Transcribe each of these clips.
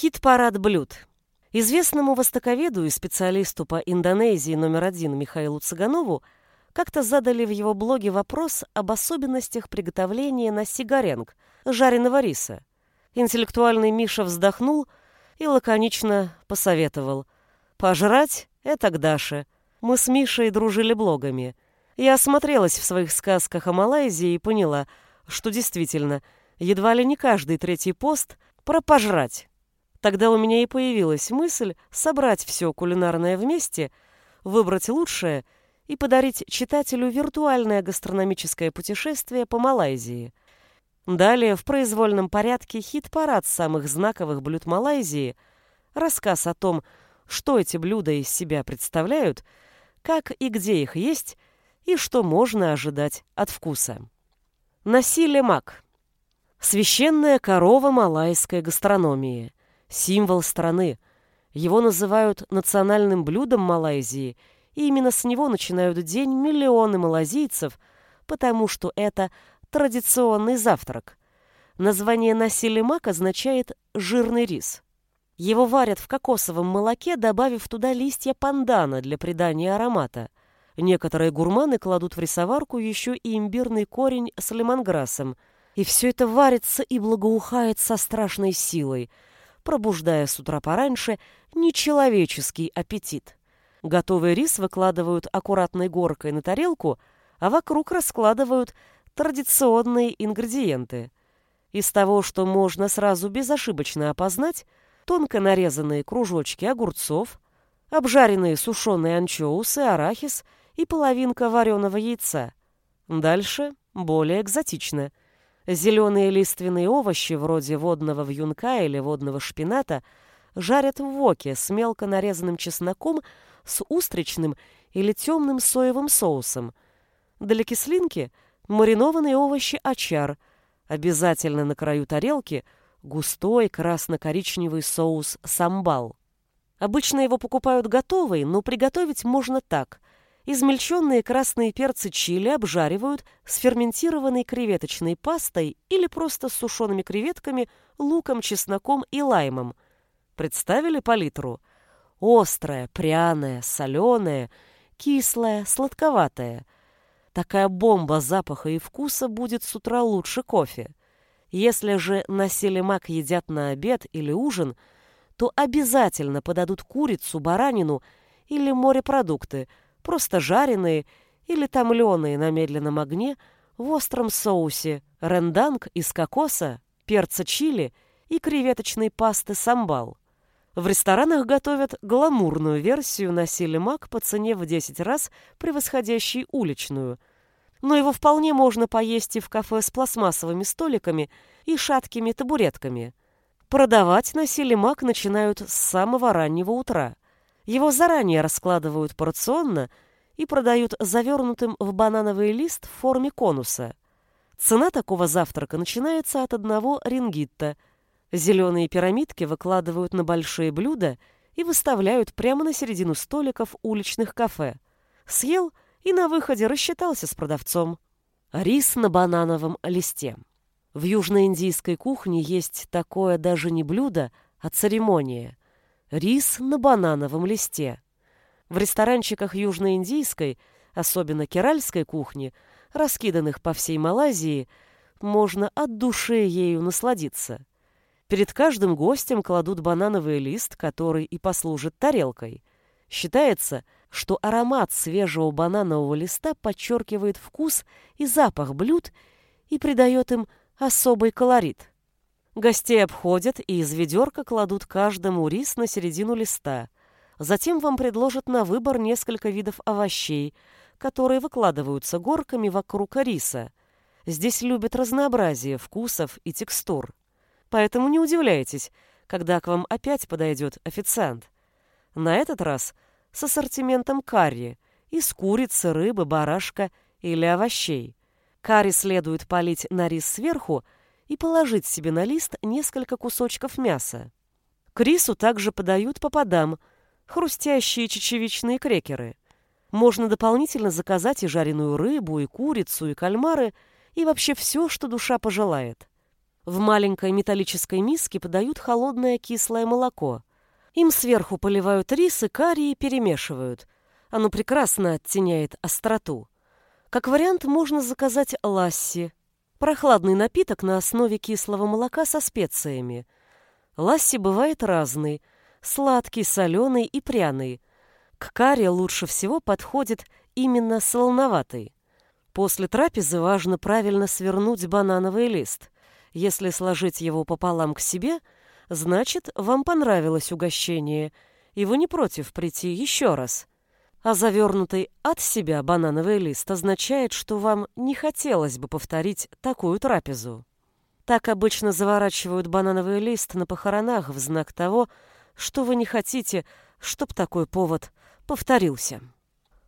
Хит-парад блюд. Известному востоковеду и специалисту по Индонезии номер один Михаилу Цыганову как-то задали в его блоге вопрос об особенностях приготовления на сигаренг, жареного риса. Интеллектуальный Миша вздохнул и лаконично посоветовал. «Пожрать — это к Даше. Мы с Мишей дружили блогами. Я осмотрелась в своих сказках о Малайзии и поняла, что действительно, едва ли не каждый третий пост про пожрать. Тогда у меня и появилась мысль собрать все кулинарное вместе, выбрать лучшее и подарить читателю виртуальное гастрономическое путешествие по Малайзии. Далее в произвольном порядке хит-парад самых знаковых блюд Малайзии, рассказ о том, что эти блюда из себя представляют, как и где их есть, и что можно ожидать от вкуса. Насилие мак. Священная корова малайской гастрономии – символ страны. Его называют национальным блюдом Малайзии, и именно с него начинают день миллионы малазийцев, потому что это традиционный завтрак. Название насилимак означает «жирный рис». Его варят в кокосовом молоке, добавив туда листья пандана для придания аромата. Некоторые гурманы кладут в рисоварку еще и имбирный корень с лемонграссом. И все это варится и благоухает со страшной силой – пробуждая с утра пораньше нечеловеческий аппетит. Готовый рис выкладывают аккуратной горкой на тарелку, а вокруг раскладывают традиционные ингредиенты. Из того, что можно сразу безошибочно опознать, тонко нарезанные кружочки огурцов, обжаренные сушеные анчоусы, арахис и половинка вареного яйца. Дальше более экзотично – Зеленые лиственные овощи, вроде водного вьюнка или водного шпината, жарят в воке с мелко нарезанным чесноком с устричным или темным соевым соусом. Для кислинки маринованные овощи очар. Обязательно на краю тарелки густой красно-коричневый соус самбал. Обычно его покупают готовый, но приготовить можно так. Измельченные красные перцы чили обжаривают с ферментированной креветочной пастой или просто с сушеными креветками, луком, чесноком и лаймом. Представили палитру? Острая, пряная, соленая, кислая, сладковатая. Такая бомба запаха и вкуса будет с утра лучше кофе. Если же на селемак едят на обед или ужин, то обязательно подадут курицу, баранину или морепродукты – просто жареные или томленые на медленном огне в остром соусе, ренданг из кокоса, перца чили и креветочной пасты самбал. В ресторанах готовят гламурную версию на мак по цене в 10 раз превосходящей уличную. Но его вполне можно поесть и в кафе с пластмассовыми столиками и шаткими табуретками. Продавать на мак начинают с самого раннего утра – его заранее раскладывают порционно и продают завернутым в банановый лист в форме конуса. Цена такого завтрака начинается от одного рингитта. Зеленые пирамидки выкладывают на большие блюда и выставляют прямо на середину столиков уличных кафе. Съел и на выходе рассчитался с продавцом. Рис на банановом листе. В южноиндийской кухне есть такое даже не блюдо, а церемония. Рис на банановом листе. В ресторанчиках южноиндийской, особенно керальской кухни, раскиданных по всей Малайзии, можно от души ею насладиться. Перед каждым гостем кладут банановый лист, который и послужит тарелкой. Считается, что аромат свежего бананового листа подчеркивает вкус и запах блюд и придает им особый колорит. Гостей обходят и из ведерка кладут каждому рис на середину листа. Затем вам предложат на выбор несколько видов овощей, которые выкладываются горками вокруг риса. Здесь любят разнообразие вкусов и текстур. Поэтому не удивляйтесь, когда к вам опять подойдет официант. На этот раз с ассортиментом карри из курицы, рыбы, барашка или овощей. Карри следует полить на рис сверху – и положить себе на лист несколько кусочков мяса. К рису также подают по подам хрустящие чечевичные крекеры. Можно дополнительно заказать и жареную рыбу, и курицу, и кальмары, и вообще все, что душа пожелает. В маленькой металлической миске подают холодное кислое молоко. Им сверху поливают рис и карри и перемешивают. Оно прекрасно оттеняет остроту. Как вариант можно заказать ласси. Прохладный напиток на основе кислого молока со специями. Ласси бывает разный. Сладкий, соленый и пряный. К карри лучше всего подходит именно солоноватый. После трапезы важно правильно свернуть банановый лист – если сложить его пополам к себе, значит, вам понравилось угощение, и вы не против прийти еще раз. А завернутый от себя банановый лист означает, что вам не хотелось бы повторить такую трапезу. Так обычно заворачивают банановый лист на похоронах в знак того, что вы не хотите, чтоб такой повод повторился.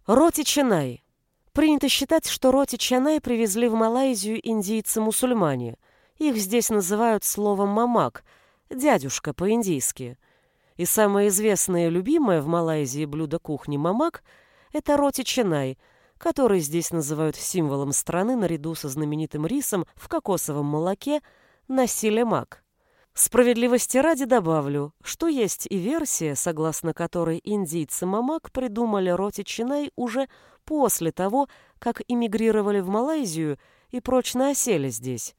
Роти Чанай. Принято считать, что Роти Чанай привезли в Малайзию индийцы-мусульмане – их здесь называют словом «мамак», «дядюшка» по-индийски. И самое известное и любимое в Малайзии блюдо кухни «мамак» — это роти чанай, который здесь называют символом страны наряду со знаменитым рисом в кокосовом молоке «насиле мак». Справедливости ради добавлю, что есть и версия, согласно которой индийцы Мамак придумали роти чинай уже после того, как эмигрировали в Малайзию и прочно осели здесь.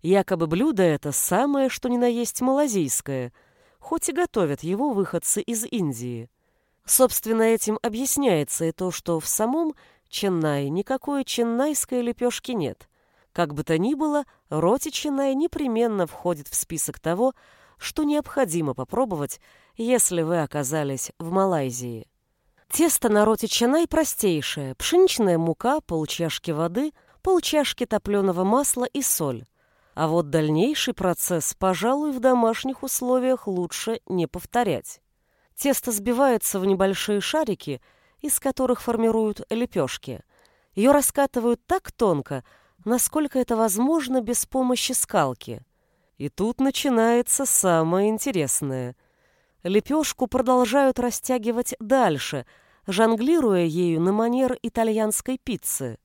Якобы блюдо это самое, что ни на есть малазийское, хоть и готовят его выходцы из Индии. Собственно, этим объясняется и то, что в самом Ченнае никакой ченнайской лепешки нет. Как бы то ни было, роти Ченнай непременно входит в список того, что необходимо попробовать, если вы оказались в Малайзии. Тесто на роти Ченнай простейшее. Пшеничная мука, полчашки воды, полчашки топленого масла и соль. А вот дальнейший процесс, пожалуй, в домашних условиях лучше не повторять. Тесто сбивается в небольшие шарики, из которых формируют лепешки. Ее раскатывают так тонко, насколько это возможно без помощи скалки. И тут начинается самое интересное. Лепешку продолжают растягивать дальше, жонглируя ею на манер итальянской пиццы.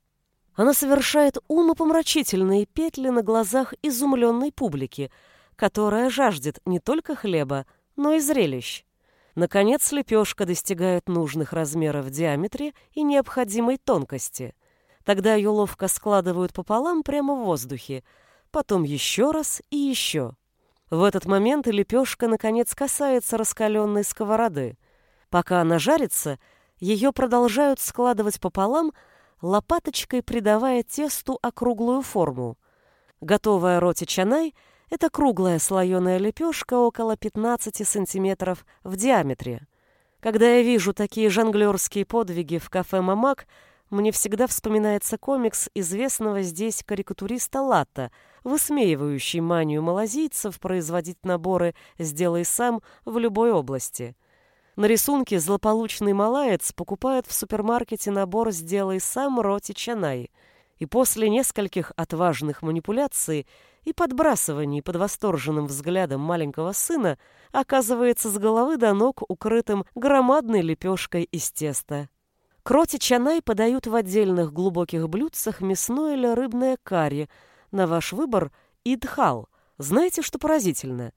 Она совершает умопомрачительные петли на глазах изумленной публики, которая жаждет не только хлеба, но и зрелищ. Наконец, лепешка достигает нужных размеров диаметре и необходимой тонкости. Тогда ее ловко складывают пополам прямо в воздухе, потом еще раз и еще. В этот момент лепешка, наконец, касается раскаленной сковороды. Пока она жарится, ее продолжают складывать пополам, лопаточкой придавая тесту округлую форму. Готовая роти чанай – это круглая слоеная лепешка около 15 сантиметров в диаметре. Когда я вижу такие жонглерские подвиги в кафе «Мамак», мне всегда вспоминается комикс известного здесь карикатуриста Латта, высмеивающий манию малазийцев производить наборы «сделай сам» в любой области. На рисунке злополучный малаец покупает в супермаркете набор «Сделай сам роти чанай», и после нескольких отважных манипуляций и подбрасываний под восторженным взглядом маленького сына оказывается с головы до ног укрытым громадной лепешкой из теста. Кроти чанай подают в отдельных глубоких блюдцах мясное или рыбное карри, на ваш выбор идхал. Знаете, что поразительно?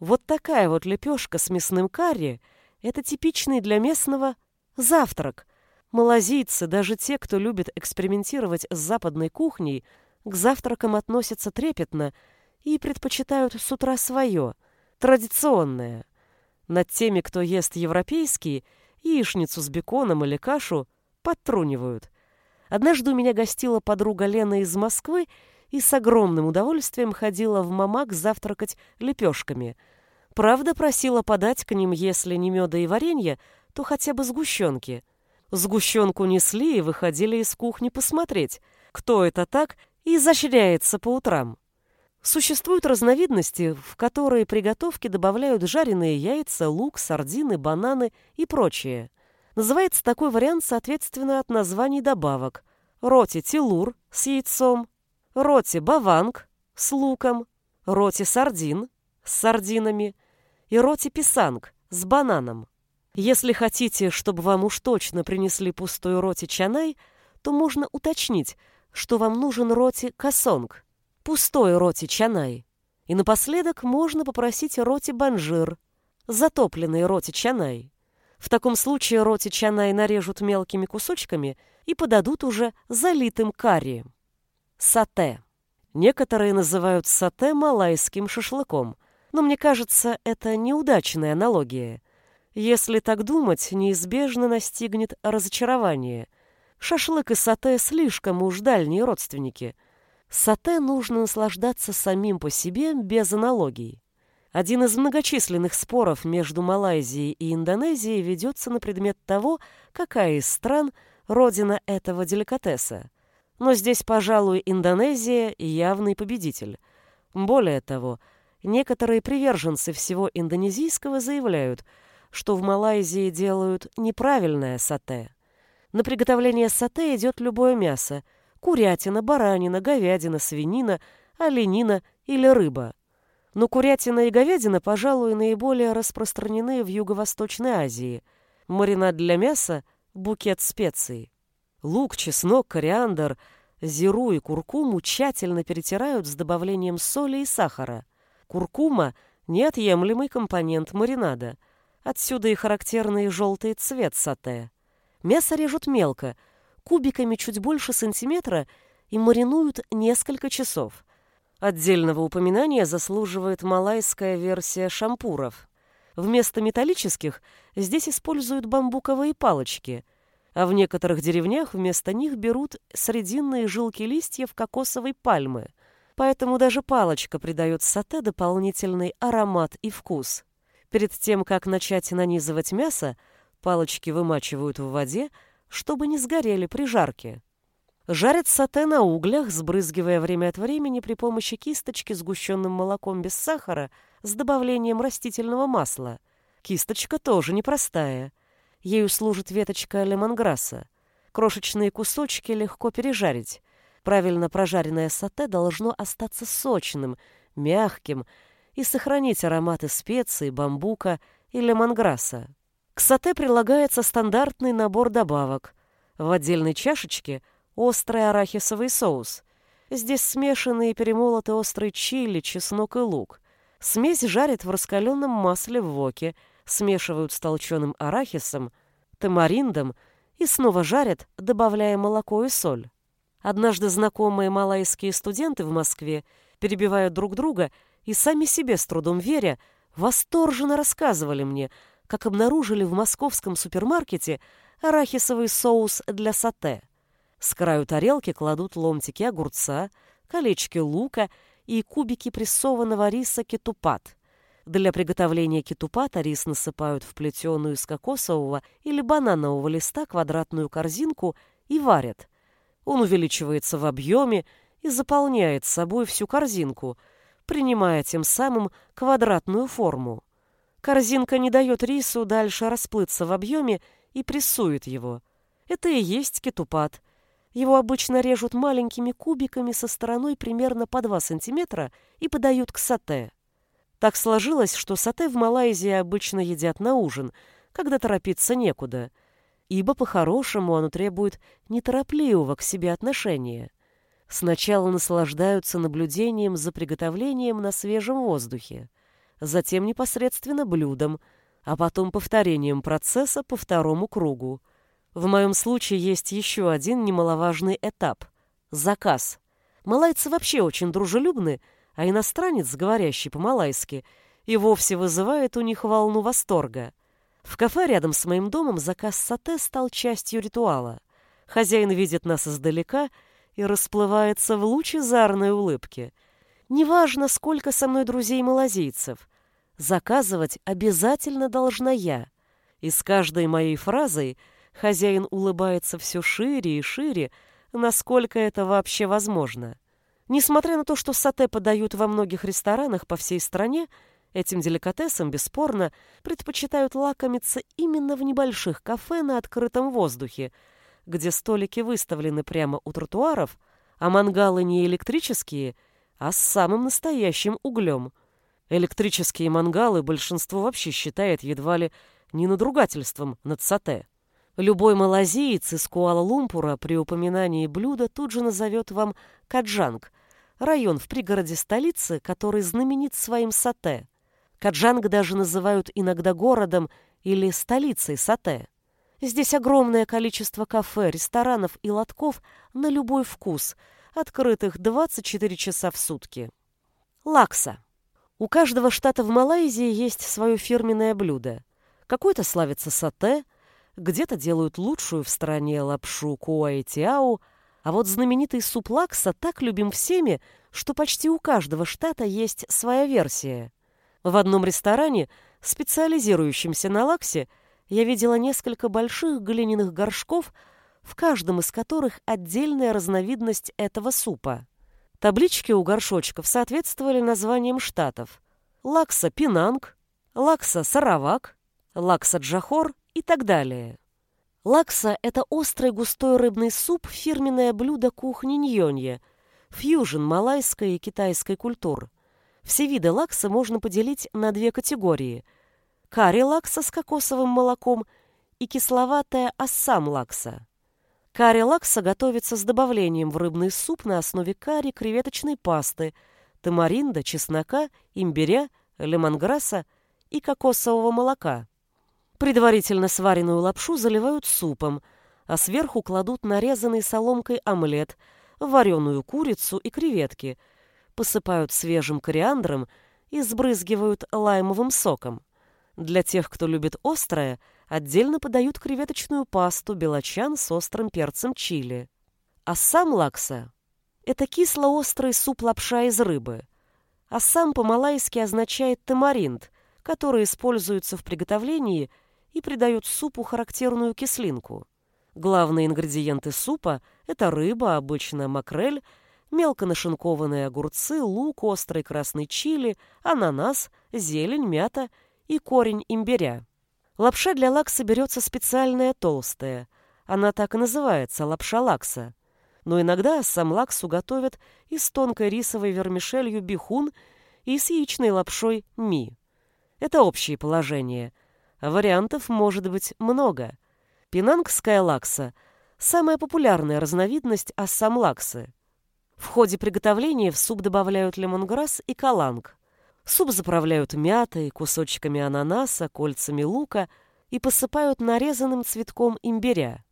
Вот такая вот лепешка с мясным карри – это типичный для местного завтрак. Малазийцы, даже те, кто любит экспериментировать с западной кухней, к завтракам относятся трепетно и предпочитают с утра свое, традиционное. Над теми, кто ест европейский, яичницу с беконом или кашу, подтрунивают. Однажды у меня гостила подруга Лена из Москвы и с огромным удовольствием ходила в мамак завтракать лепешками – Правда, просила подать к ним, если не меда и варенье, то хотя бы сгущенки. Сгущенку несли и выходили из кухни посмотреть, кто это так и изощряется по утрам. Существуют разновидности, в которые приготовки добавляют жареные яйца, лук, сардины, бананы и прочее. Называется такой вариант, соответственно, от названий добавок. Роти тилур с яйцом, роти баванг с луком, роти сардин с сардинами – и роти писанг с бананом. Если хотите, чтобы вам уж точно принесли пустой роти чанай, то можно уточнить, что вам нужен роти касонг, пустой роти чанай. И напоследок можно попросить роти банжир, затопленный роти чанай. В таком случае роти чанай нарежут мелкими кусочками и подадут уже залитым карри. Сате. Некоторые называют сате малайским шашлыком, но мне кажется, это неудачная аналогия. Если так думать, неизбежно настигнет разочарование. Шашлык и сате слишком уж дальние родственники. Сате нужно наслаждаться самим по себе без аналогий. Один из многочисленных споров между Малайзией и Индонезией ведется на предмет того, какая из стран родина этого деликатеса. Но здесь, пожалуй, Индонезия явный победитель. Более того, некоторые приверженцы всего индонезийского заявляют, что в Малайзии делают неправильное сате. На приготовление сате идет любое мясо – курятина, баранина, говядина, свинина, оленина или рыба. Но курятина и говядина, пожалуй, наиболее распространены в Юго-Восточной Азии. Маринад для мяса – букет специй. Лук, чеснок, кориандр, зиру и куркуму тщательно перетирают с добавлением соли и сахара. Куркума – неотъемлемый компонент маринада. Отсюда и характерный желтый цвет сате. Мясо режут мелко, кубиками чуть больше сантиметра и маринуют несколько часов. Отдельного упоминания заслуживает малайская версия шампуров. Вместо металлических здесь используют бамбуковые палочки – а в некоторых деревнях вместо них берут срединные жилки листьев кокосовой пальмы. Поэтому даже палочка придает сате дополнительный аромат и вкус. Перед тем, как начать нанизывать мясо, палочки вымачивают в воде, чтобы не сгорели при жарке. Жарят сате на углях, сбрызгивая время от времени при помощи кисточки сгущенным молоком без сахара с добавлением растительного масла. Кисточка тоже непростая. Ею служит веточка лемонграсса. Крошечные кусочки легко пережарить. Правильно прожаренное сате должно остаться сочным, мягким и сохранить ароматы специй, бамбука и лемонграсса. К сате прилагается стандартный набор добавок. В отдельной чашечке острый арахисовый соус. Здесь смешанные и перемолоты острый чили, чеснок и лук. Смесь жарят в раскаленном масле в воке – смешивают с толченым арахисом, тамариндом и снова жарят, добавляя молоко и соль. Однажды знакомые малайские студенты в Москве перебивают друг друга и сами себе с трудом веря, восторженно рассказывали мне, как обнаружили в московском супермаркете арахисовый соус для сате. С краю тарелки кладут ломтики огурца, колечки лука и кубики прессованного риса кетупат. Для приготовления кетупата рис насыпают в плетеную из кокосового или бананового листа квадратную корзинку и варят. Он увеличивается в объеме и заполняет собой всю корзинку, принимая тем самым квадратную форму. Корзинка не дает рису дальше расплыться в объеме и прессует его. Это и есть кетупат. Его обычно режут маленькими кубиками со стороной примерно по 2 см и подают к сате. Так сложилось, что сате в Малайзии обычно едят на ужин, когда торопиться некуда, ибо по-хорошему оно требует неторопливого к себе отношения. Сначала наслаждаются наблюдением за приготовлением на свежем воздухе, затем непосредственно блюдом, а потом повторением процесса по второму кругу. В моем случае есть еще один немаловажный этап – заказ. Малайцы вообще очень дружелюбны – а иностранец, говорящий по-малайски, и вовсе вызывает у них волну восторга. В кафе рядом с моим домом заказ сате стал частью ритуала. Хозяин видит нас издалека и расплывается в лучезарной улыбке. Неважно, сколько со мной друзей-малазийцев, заказывать обязательно должна я. И с каждой моей фразой хозяин улыбается все шире и шире, насколько это вообще возможно. Несмотря на то, что сате подают во многих ресторанах по всей стране, этим деликатесом, бесспорно, предпочитают лакомиться именно в небольших кафе на открытом воздухе, где столики выставлены прямо у тротуаров, а мангалы не электрические, а с самым настоящим углем. Электрические мангалы большинство вообще считает едва ли не надругательством над сате. Любой малазиец из Куала-Лумпура при упоминании блюда тут же назовет вам каджанг, район в пригороде столицы, который знаменит своим сате. Каджанг даже называют иногда городом или столицей сате. Здесь огромное количество кафе, ресторанов и лотков на любой вкус, открытых 24 часа в сутки. Лакса. У каждого штата в Малайзии есть свое фирменное блюдо. Какой-то славится сате, где-то делают лучшую в стране лапшу куаэтиау, а вот знаменитый суп лакса так любим всеми, что почти у каждого штата есть своя версия. В одном ресторане, специализирующемся на лаксе, я видела несколько больших глиняных горшков, в каждом из которых отдельная разновидность этого супа. Таблички у горшочков соответствовали названиям штатов. Лакса Пинанг, Лакса Саравак, Лакса Джохор и так далее. Лакса – это острый густой рыбный суп, фирменное блюдо кухни Ньонье, фьюжн малайской и китайской культур. Все виды лакса можно поделить на две категории – карри лакса с кокосовым молоком и кисловатая ассам лакса. Карри лакса готовится с добавлением в рыбный суп на основе карри, креветочной пасты, тамаринда, чеснока, имбиря, лемонграсса и кокосового молока. Предварительно сваренную лапшу заливают супом, а сверху кладут нарезанный соломкой омлет, вареную курицу и креветки, посыпают свежим кориандром и сбрызгивают лаймовым соком. Для тех, кто любит острое, отдельно подают креветочную пасту белочан с острым перцем чили. А сам лакса – это кисло-острый суп-лапша из рыбы. А сам по-малайски означает тамаринд, который используется в приготовлении и придает супу характерную кислинку. Главные ингредиенты супа – это рыба, обычно макрель, мелко нашинкованные огурцы, лук, острый красный чили, ананас, зелень, мята – и корень имбиря. Лапша для лакса берется специальная толстая. Она так и называется – лапша лакса. Но иногда сам лаксу готовят и с тонкой рисовой вермишелью бихун и с яичной лапшой ми. Это общее положение. Вариантов может быть много. Пинангская лакса – самая популярная разновидность ассам лаксы. В ходе приготовления в суп добавляют лемонграсс и каланг. Суп заправляют мятой, кусочками ананаса, кольцами лука и посыпают нарезанным цветком имбиря.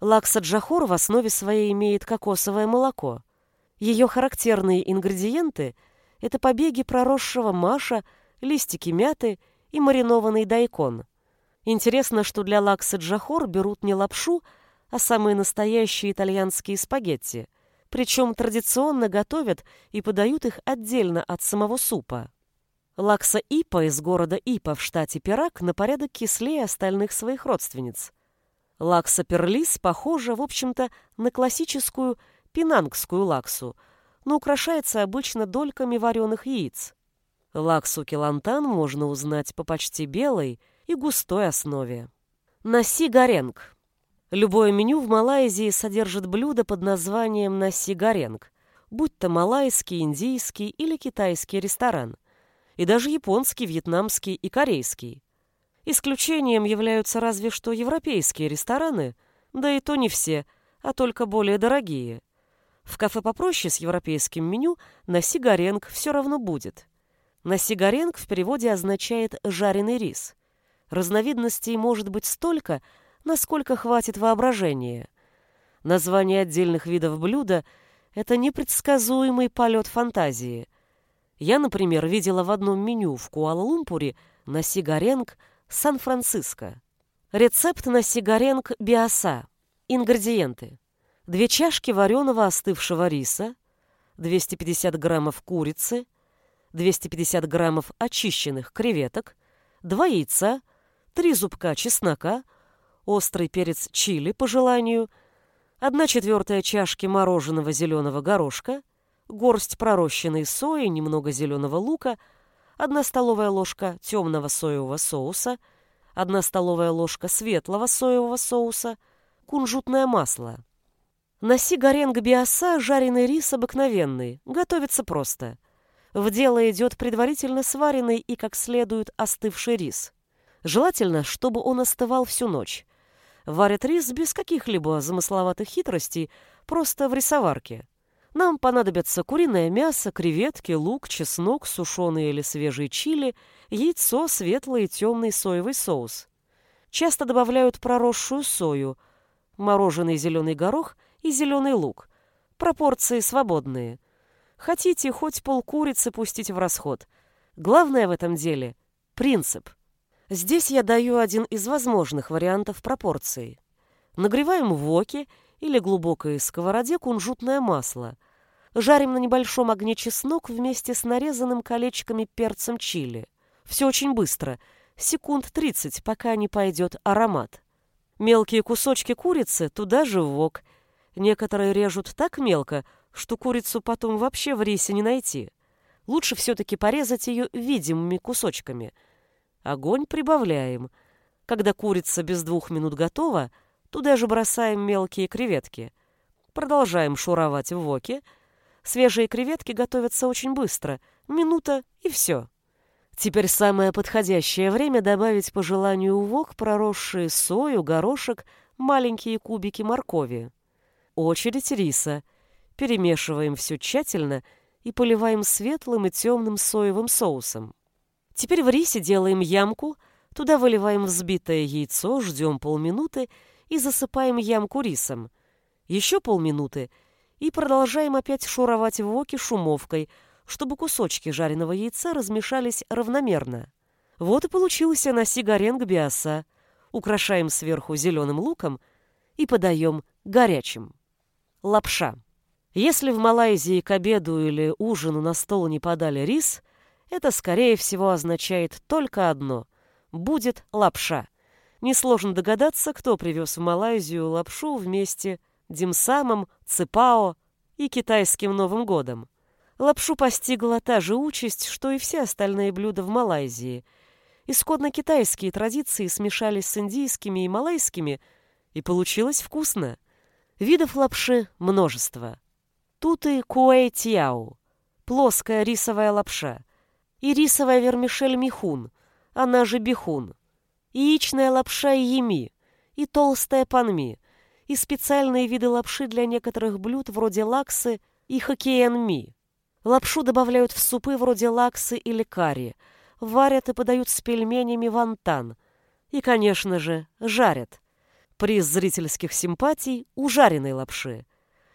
Лакса джахор в основе своей имеет кокосовое молоко. Ее характерные ингредиенты – это побеги проросшего маша, листики мяты и маринованный дайкон. Интересно, что для лакса джахор берут не лапшу, а самые настоящие итальянские спагетти. Причем традиционно готовят и подают их отдельно от самого супа. Лакса Ипа из города Ипа в штате Пирак на порядок кислее остальных своих родственниц. Лакса Перлис похожа, в общем-то, на классическую пинангскую лаксу, но украшается обычно дольками вареных яиц. Лаксу килантан можно узнать по почти белой и густой основе. Наси гаренг. Любое меню в Малайзии содержит блюдо под названием наси гаренг, будь то малайский, индийский или китайский ресторан – и даже японский, вьетнамский и корейский. Исключением являются разве что европейские рестораны, да и то не все, а только более дорогие. В кафе попроще с европейским меню на сигаренг все равно будет. На сигаренг в переводе означает «жареный рис». Разновидностей может быть столько, насколько хватит воображения. Название отдельных видов блюда – это непредсказуемый полет фантазии – я, например, видела в одном меню в Куала-Лумпуре на сигаренг Сан-Франциско. Рецепт на сигаренг биоса. Ингредиенты. Две чашки вареного остывшего риса, 250 граммов курицы, 250 граммов очищенных креветок, два яйца, три зубка чеснока, острый перец чили по желанию, одна четвертая чашки мороженого зеленого горошка, горсть пророщенной сои, немного зеленого лука, одна столовая ложка темного соевого соуса, одна столовая ложка светлого соевого соуса, кунжутное масло. Наси горенг биоса жареный рис обыкновенный, готовится просто. В дело идет предварительно сваренный и как следует остывший рис. Желательно, чтобы он остывал всю ночь. Варят рис без каких-либо замысловатых хитростей, просто в рисоварке. Нам понадобятся куриное мясо, креветки, лук, чеснок, сушеные или свежие чили, яйцо, светлый и темный соевый соус. Часто добавляют проросшую сою, мороженый зеленый горох и зеленый лук. Пропорции свободные. Хотите хоть полкурицы пустить в расход. Главное в этом деле – принцип. Здесь я даю один из возможных вариантов пропорции. Нагреваем в воке или глубокой сковороде кунжутное масло. Жарим на небольшом огне чеснок вместе с нарезанным колечками перцем чили. Все очень быстро, секунд 30, пока не пойдет аромат. Мелкие кусочки курицы туда же в вок. Некоторые режут так мелко, что курицу потом вообще в рисе не найти. Лучше все-таки порезать ее видимыми кусочками. Огонь прибавляем. Когда курица без двух минут готова, туда же бросаем мелкие креветки. Продолжаем шуровать в воке. Свежие креветки готовятся очень быстро. Минута и все. Теперь самое подходящее время добавить по желанию в вок проросшие сою, горошек, маленькие кубики моркови. Очередь риса. Перемешиваем все тщательно и поливаем светлым и темным соевым соусом. Теперь в рисе делаем ямку, туда выливаем взбитое яйцо, ждем полминуты и засыпаем ямку рисом. Еще полминуты и продолжаем опять шуровать в воке шумовкой – чтобы кусочки жареного яйца размешались равномерно. Вот и получился наси горенг биоса. Украшаем сверху зеленым луком и подаем горячим. Лапша. Если в Малайзии к обеду или ужину на стол не подали рис, это, скорее всего, означает только одно – будет лапша. Несложно догадаться, кто привез в Малайзию лапшу вместе димсамом, ципао и китайским Новым годом. Лапшу постигла та же участь, что и все остальные блюда в Малайзии. Исходно китайские традиции смешались с индийскими и малайскими, и получилось вкусно. Видов лапши множество. Тут и куэй тяу, плоская рисовая лапша, и рисовая вермишель михун, она же бихун, и яичная лапша йеми, и толстая панми, и специальные виды лапши для некоторых блюд вроде лаксы и хоккеен-ми. Лапшу добавляют в супы вроде лаксы или карри, варят и подают с пельменями вантан. И, конечно же, жарят. Приз зрительских симпатий у жареной лапши.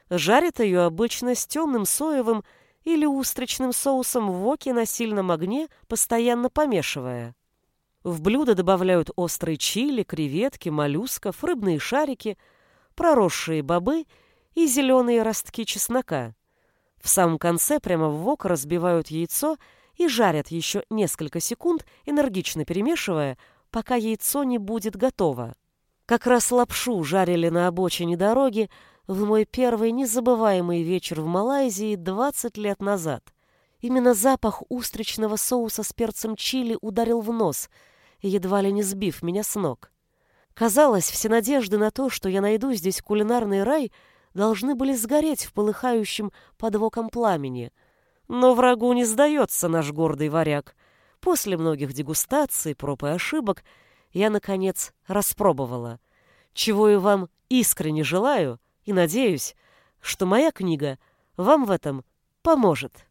Жарят ее обычно с темным соевым или устричным соусом в воке на сильном огне, постоянно помешивая. В блюдо добавляют острые чили, креветки, моллюсков, рыбные шарики, проросшие бобы и зеленые ростки чеснока. В самом конце прямо в вок разбивают яйцо и жарят еще несколько секунд, энергично перемешивая, пока яйцо не будет готово. Как раз лапшу жарили на обочине дороги в мой первый незабываемый вечер в Малайзии 20 лет назад. Именно запах устричного соуса с перцем чили ударил в нос, едва ли не сбив меня с ног. Казалось, все надежды на то, что я найду здесь кулинарный рай — должны были сгореть в полыхающем подвоком пламени. Но врагу не сдается наш гордый варяг. После многих дегустаций, проб и ошибок я, наконец, распробовала. Чего и вам искренне желаю и надеюсь, что моя книга вам в этом поможет.